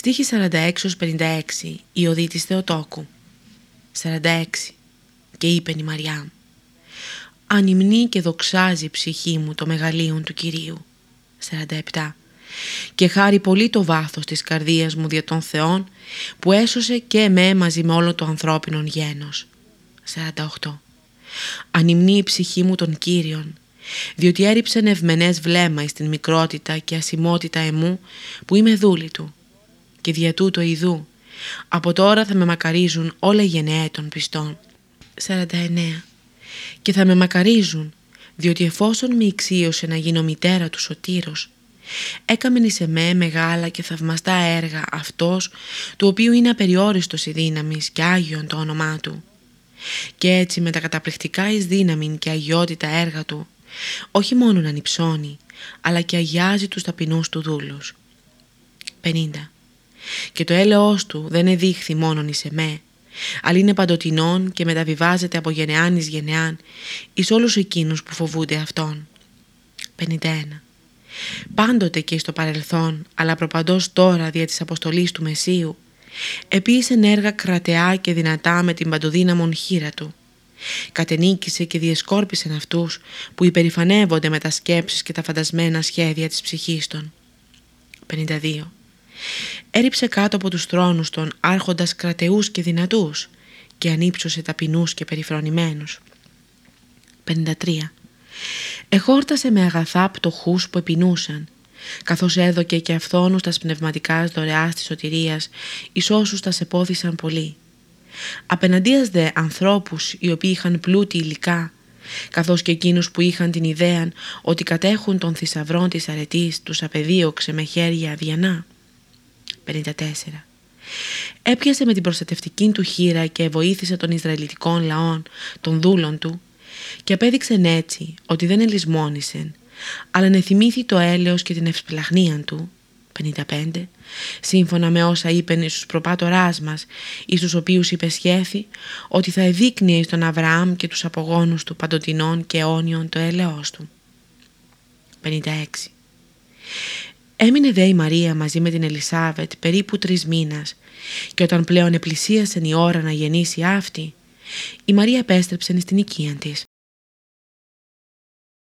Στίχη 46-56 Η οδή της Θεοτόκου 46 Και είπε η Μαριά Ανυμνεί και δοξάζει η ψυχή μου το μεγαλείον του Κυρίου 47 και χάρη πολύ το βάθος της καρδίας μου δια των Θεών που έσωσε και εμέ μαζί με όλο το ανθρώπινο γένος. 48. Ανυμνεί η ψυχή μου τον Κύριον, διότι έριψε ευμενές βλέμμα στην μικρότητα και ασημότητα εμού που είμαι δούλη του και δια τούτο ιδού. Από τώρα θα με μακαρίζουν όλα οι γενναία των πιστών. 49. Και θα με μακαρίζουν, διότι εφόσον με ηξίωσε να γίνω μητέρα του Σωτήρος, έκαμεν σε με μεγάλα και θαυμαστά έργα αυτός, του οποίου είναι απεριόριστος η δύναμη και άγιον το όνομά του. Και έτσι με τα καταπληκτικά εις δύναμη και αγιότητα έργα του, όχι μόνο να ανυψώνει, αλλά και αγιάζει τους ταπεινούς του δούλους. 50 και το έλεος του δεν εδείχθη μόνον εις εμέ, αλλά είναι παντοτινόν και μεταβιβάζεται από γενεάν εις γενεάν εις όλους εκείνους που φοβούνται Αυτόν. 51. Πάντοτε και στο παρελθόν, αλλά προπαντός τώρα δια της αποστολής του Μεσίου, επίησε έργα κρατεά και δυνατά με την παντοδύναμον χείρα του. Κατενίκησε και διεσκόρπισε αυτούς που υπερηφανεύονται με τα σκέψεις και τα φαντασμένα σχέδια της ψυχής των. 52 έριψε κάτω από τους θρόνους των άρχοντας κρατεούς και δυνατούς και ανύψωσε ταπεινούς και περιφρονημένους. 53. Εχόρτασε με αγαθά πτωχούς που επινούσαν, καθώς έδωκε και αυθόνους τα πνευματικά δωρεάς της σωτηρίας εις όσους τα σεπόθησαν πολύ. Απέναντίας δε ανθρώπους οι οποίοι είχαν πλούτη υλικά, καθώς και εκείνους που είχαν την ιδέα ότι κατέχουν των θησαυρών της αρετής τους απεδίωξε με χέρια αδιανά. 54. Έπιασε με την προστατευτική του χείρα και βοήθησε των Ισραηλιτικών λαών, των δούλων του και απέδειξε έτσι ότι δεν ελισμόνησε, αλλά νεθυμήθη το έλεος και την ευσπλαχνία του 55. Σύμφωνα με όσα είπε στους προπάτοράς μας, εις τους οποίους υπεσχέθη ότι θα εδείκνυε εις τον Αβραάμ και τους απογόνους του παντοτινών και αιώνιων το έλεος του. 56. Έμεινε δε η Μαρία μαζί με την Ελισάβετ περίπου τρεις μήνας και όταν πλέον επλησίασε η ώρα να γεννήσει αυτή, η Μαρία επέστρεψε στην οικία της.